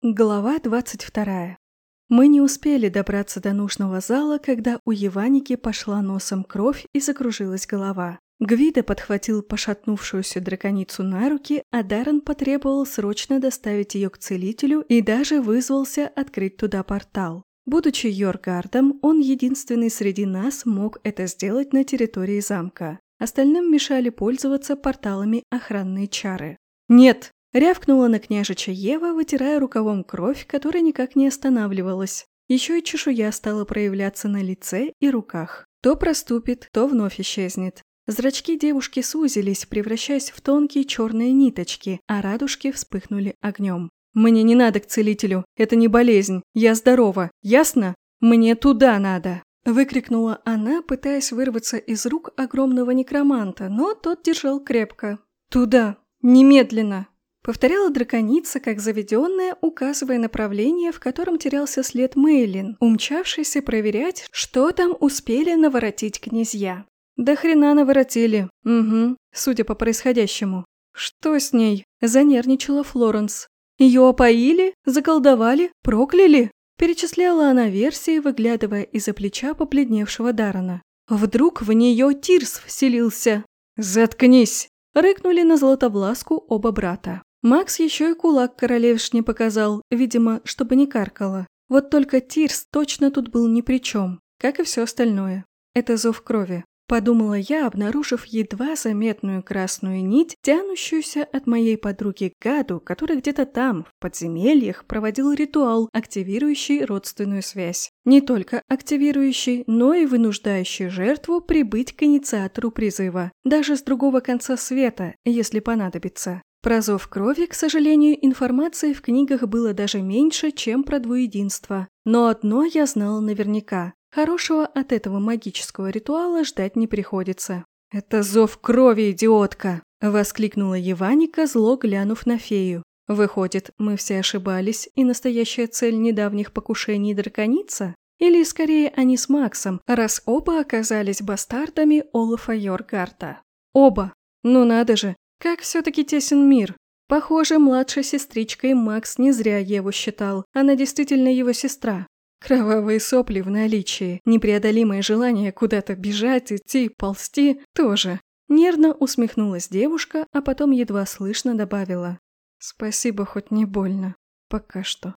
Глава 22. Мы не успели добраться до нужного зала, когда у Еваники пошла носом кровь и закружилась голова. Гвида подхватил пошатнувшуюся драконицу на руки, а Даррен потребовал срочно доставить ее к целителю и даже вызвался открыть туда портал. Будучи Йоргардом, он единственный среди нас мог это сделать на территории замка. Остальным мешали пользоваться порталами охранные чары. «Нет!» Рявкнула на княжича Ева, вытирая рукавом кровь, которая никак не останавливалась. Еще и чешуя стала проявляться на лице и руках. То проступит, то вновь исчезнет. Зрачки девушки сузились, превращаясь в тонкие черные ниточки, а радужки вспыхнули огнем. «Мне не надо к целителю, это не болезнь, я здорова, ясно? Мне туда надо!» Выкрикнула она, пытаясь вырваться из рук огромного некроманта, но тот держал крепко. «Туда! Немедленно!» Повторяла драконица, как заведенная, указывая направление, в котором терялся след Мейлин, умчавшийся проверять, что там успели наворотить князья. Да хрена наворотили. Угу, судя по происходящему. Что с ней? Занервничала Флоренс. Ее опоили? Заколдовали? Прокляли? Перечисляла она версии, выглядывая из-за плеча побледневшего Дарана. Вдруг в нее Тирс вселился. «Заткнись!» – рыкнули на Златобласку оба брата. Макс еще и кулак королевшне показал, видимо, чтобы не каркала. Вот только Тирс точно тут был ни при чем, как и все остальное. Это зов крови. Подумала я, обнаружив едва заметную красную нить, тянущуюся от моей подруги Гаду, который где-то там, в подземельях, проводил ритуал, активирующий родственную связь. Не только активирующий, но и вынуждающий жертву прибыть к инициатору призыва, даже с другого конца света, если понадобится. Про зов крови, к сожалению, информации в книгах было даже меньше, чем про двуединство. Но одно я знала наверняка. Хорошего от этого магического ритуала ждать не приходится. «Это зов крови, идиотка!» – воскликнула Еваника, зло глянув на фею. «Выходит, мы все ошибались, и настоящая цель недавних покушений – драконица? Или, скорее, они с Максом, раз оба оказались бастардами Олафа Йоргарта? Оба! Ну надо же, как все-таки тесен мир. Похоже, младшей сестричкой Макс не зря Еву считал. Она действительно его сестра. Кровавые сопли в наличии, непреодолимое желание куда-то бежать, идти, ползти тоже. Нервно усмехнулась девушка, а потом едва слышно добавила. «Спасибо, хоть не больно. Пока что».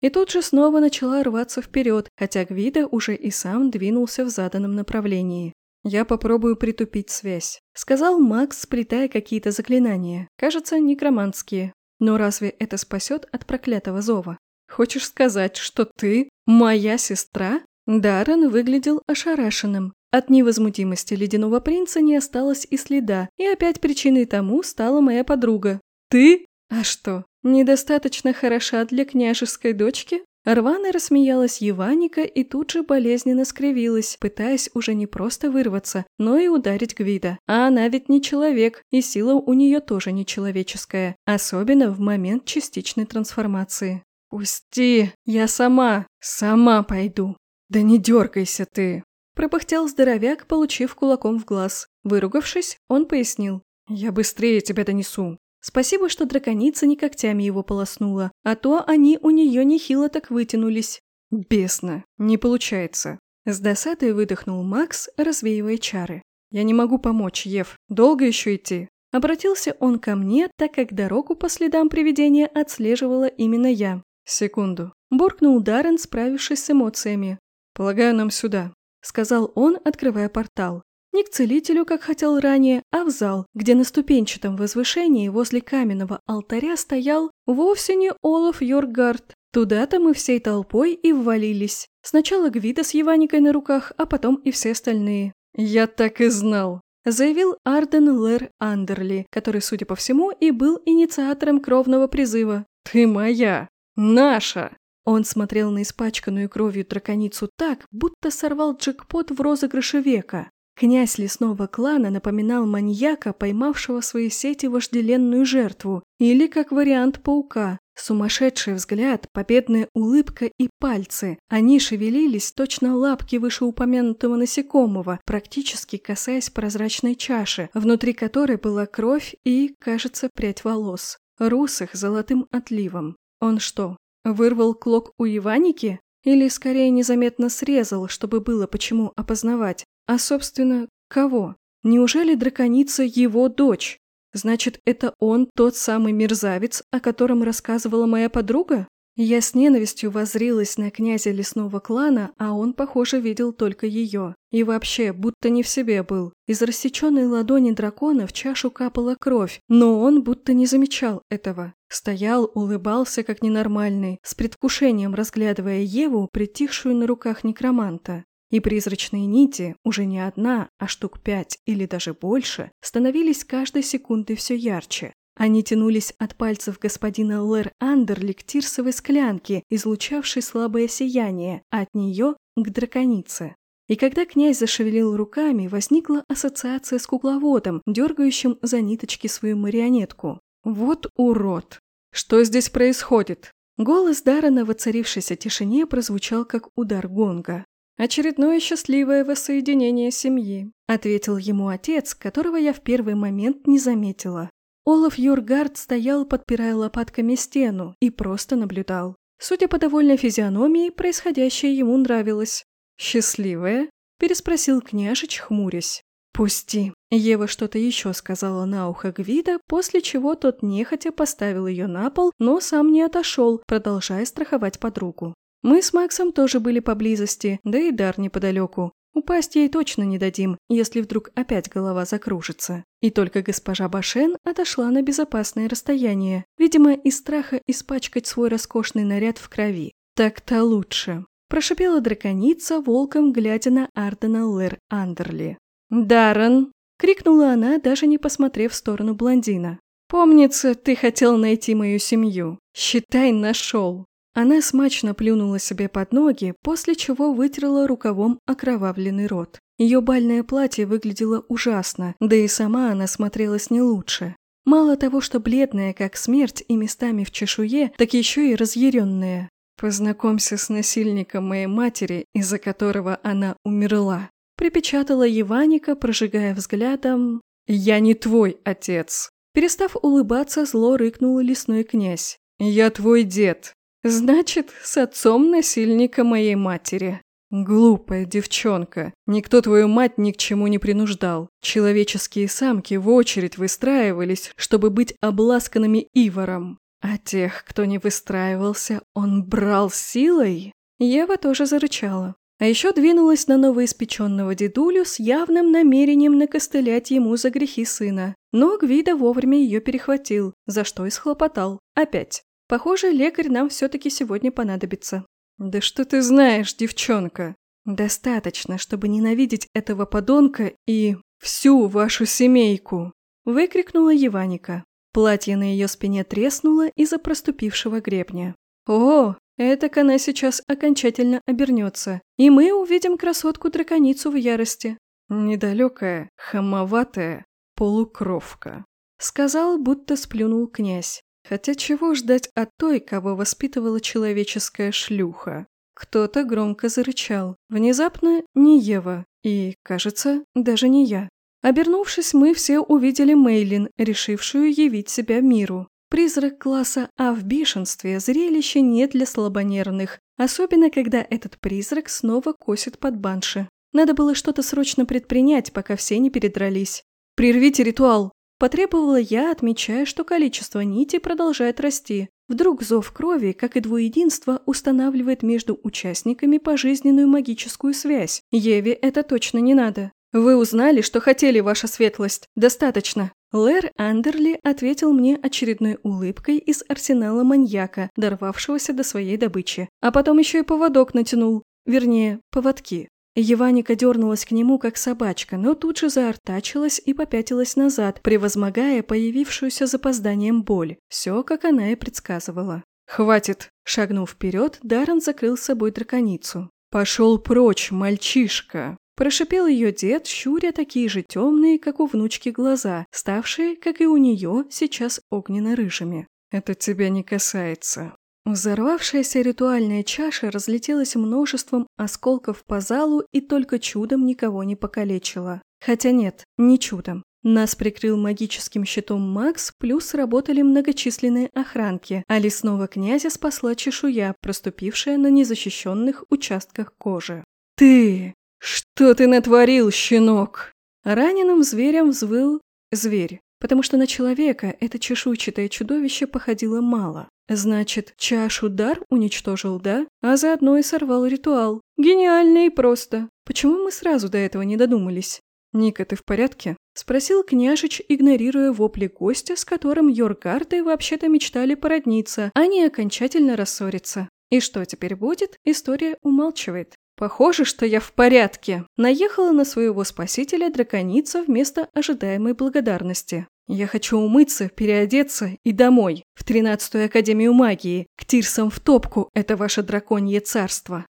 И тут же снова начала рваться вперед, хотя Гвида уже и сам двинулся в заданном направлении. «Я попробую притупить связь», — сказал Макс, сплетая какие-то заклинания. Кажется, некроманские. Но разве это спасет от проклятого зова? Хочешь сказать, что ты моя сестра? Даррен выглядел ошарашенным. От невозмутимости ледяного принца не осталось и следа, и опять причиной тому стала моя подруга. «Ты? А что, недостаточно хороша для княжеской дочки?» Рвано рассмеялась Еваника и тут же болезненно скривилась, пытаясь уже не просто вырваться, но и ударить Гвида. А она ведь не человек, и сила у нее тоже нечеловеческая, особенно в момент частичной трансформации. «Пусти! Я сама! Сама пойду!» «Да не дергайся ты!» Пропыхтел здоровяк, получив кулаком в глаз. Выругавшись, он пояснил. «Я быстрее тебя донесу!» Спасибо, что драконица не когтями его полоснула, а то они у нее нехило так вытянулись. Бесно, не получается. С досадой выдохнул Макс, развеивая чары. «Я не могу помочь, Ев. Долго еще идти?» Обратился он ко мне, так как дорогу по следам привидения отслеживала именно я. «Секунду». Буркнул Даррен, справившись с эмоциями. «Полагаю, нам сюда», — сказал он, открывая портал. Не к целителю, как хотел ранее, а в зал, где на ступенчатом возвышении возле каменного алтаря стоял вовсе не Олаф Йоргард. Туда-то мы всей толпой и ввалились. Сначала Гвида с Еваникой на руках, а потом и все остальные. «Я так и знал», – заявил Арден Лэр Андерли, который, судя по всему, и был инициатором кровного призыва. «Ты моя! Наша!» Он смотрел на испачканную кровью драконицу так, будто сорвал джекпот в розыгрыше века. Князь лесного клана напоминал маньяка, поймавшего в свои сети вожделенную жертву, или, как вариант, паука. Сумасшедший взгляд, победная улыбка и пальцы. Они шевелились, точно лапки вышеупомянутого насекомого, практически касаясь прозрачной чаши, внутри которой была кровь и, кажется, прядь волос. Русых золотым отливом. Он что, Вырвал клок у Иваники? Или скорее незаметно срезал, чтобы было почему опознавать? А, собственно, кого? Неужели драконица его дочь? Значит, это он тот самый мерзавец, о котором рассказывала моя подруга? Я с ненавистью возрилась на князя лесного клана, а он, похоже, видел только ее. И вообще, будто не в себе был. Из рассеченной ладони дракона в чашу капала кровь, но он будто не замечал этого. Стоял, улыбался как ненормальный, с предвкушением разглядывая Еву, притихшую на руках некроманта. И призрачные нити, уже не одна, а штук пять или даже больше, становились каждой секундой все ярче. Они тянулись от пальцев господина Лэр Андерли к тирсовой склянке, излучавшей слабое сияние, от нее к драконице. И когда князь зашевелил руками, возникла ассоциация с кукловодом, дергающим за ниточки свою марионетку. Вот урод! Что здесь происходит? Голос Дарана в воцарившейся тишине прозвучал как удар гонга. «Очередное счастливое воссоединение семьи», — ответил ему отец, которого я в первый момент не заметила. Олаф Юргард стоял, подпирая лопатками стену, и просто наблюдал. Судя по довольной физиономии, происходящее ему нравилось. «Счастливая?» – переспросил княжич, хмурясь. «Пусти». Ева что-то еще сказала на ухо Гвида, после чего тот нехотя поставил ее на пол, но сам не отошел, продолжая страховать подругу. Мы с Максом тоже были поблизости, да и Дар неподалеку. Упасть ей точно не дадим, если вдруг опять голова закружится. И только госпожа Башен отошла на безопасное расстояние, видимо, из страха испачкать свой роскошный наряд в крови. Так-то лучше. Прошипела драконица, волком глядя на Ардена Лэр Андерли. «Даррен!» — крикнула она, даже не посмотрев в сторону блондина. «Помнится, ты хотел найти мою семью. Считай, нашел!» Она смачно плюнула себе под ноги, после чего вытерла рукавом окровавленный рот. Ее бальное платье выглядело ужасно, да и сама она смотрелась не лучше. Мало того, что бледная, как смерть, и местами в чешуе, так еще и разъяренная. «Познакомься с насильником моей матери, из-за которого она умерла», припечатала Еваника, прожигая взглядом «Я не твой отец». Перестав улыбаться, зло рыкнул лесной князь. «Я твой дед, Значит, с отцом насильника моей матери. Глупая девчонка. Никто твою мать ни к чему не принуждал. Человеческие самки в очередь выстраивались, чтобы быть обласканными Ивором. А тех, кто не выстраивался, он брал силой? Ева тоже зарычала. А еще двинулась на новоиспеченного дедулю с явным намерением накостылять ему за грехи сына. Но Гвида вовремя ее перехватил, за что и схлопотал. Опять. Похоже, лекарь нам все-таки сегодня понадобится. Да что ты знаешь, девчонка? Достаточно, чтобы ненавидеть этого подонка и всю вашу семейку. Выкрикнула Еваника. Платье на ее спине треснуло из-за проступившего гребня. О, это она сейчас окончательно обернется, и мы увидим красотку-драконицу в ярости. Недалекая, хамоватая полукровка. Сказал, будто сплюнул князь. Хотя чего ждать от той, кого воспитывала человеческая шлюха? Кто-то громко зарычал. Внезапно не Ева. И, кажется, даже не я. Обернувшись, мы все увидели Мейлин, решившую явить себя миру. Призрак класса А в бешенстве – зрелище не для слабонервных, особенно когда этот призрак снова косит под банши. Надо было что-то срочно предпринять, пока все не передрались. «Прервите ритуал!» Потребовала я, отмечая, что количество нити продолжает расти. Вдруг зов крови, как и двуединство, устанавливает между участниками пожизненную магическую связь. Еве это точно не надо. «Вы узнали, что хотели, ваша светлость. Достаточно». Лэр Андерли ответил мне очередной улыбкой из арсенала маньяка, дорвавшегося до своей добычи. А потом еще и поводок натянул. Вернее, поводки. Еваника дернулась к нему, как собачка, но тут же заортачилась и попятилась назад, превозмогая появившуюся запозданием боль. Все, как она и предсказывала. «Хватит!» Шагнув вперед, Даррен закрыл с собой драконицу. «Пошел прочь, мальчишка!» Прошипел ее дед, щуря такие же темные, как у внучки глаза, ставшие, как и у нее, сейчас огненно-рыжими. «Это тебя не касается». Взорвавшаяся ритуальная чаша разлетелась множеством осколков по залу и только чудом никого не покалечила. Хотя нет, не чудом. Нас прикрыл магическим щитом Макс, плюс работали многочисленные охранки, а лесного князя спасла чешуя, проступившая на незащищенных участках кожи. «Ты! Что ты натворил, щенок?» Раненым зверем взвыл зверь, потому что на человека это чешуйчатое чудовище походило мало. Значит, чашу дар уничтожил, да? А заодно и сорвал ритуал. Гениально и просто. Почему мы сразу до этого не додумались? «Ника, ты в порядке?» – спросил княжич, игнорируя вопли гостя, с которым Йоргарты вообще-то мечтали породниться, а не окончательно рассориться. И что теперь будет, история умалчивает. Похоже, что я в порядке. Наехала на своего спасителя драконица вместо ожидаемой благодарности. Я хочу умыться, переодеться и домой, в тринадцатую Академию магии, к Тирсам в топку, это ваше драконье царство.